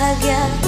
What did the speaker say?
bahagia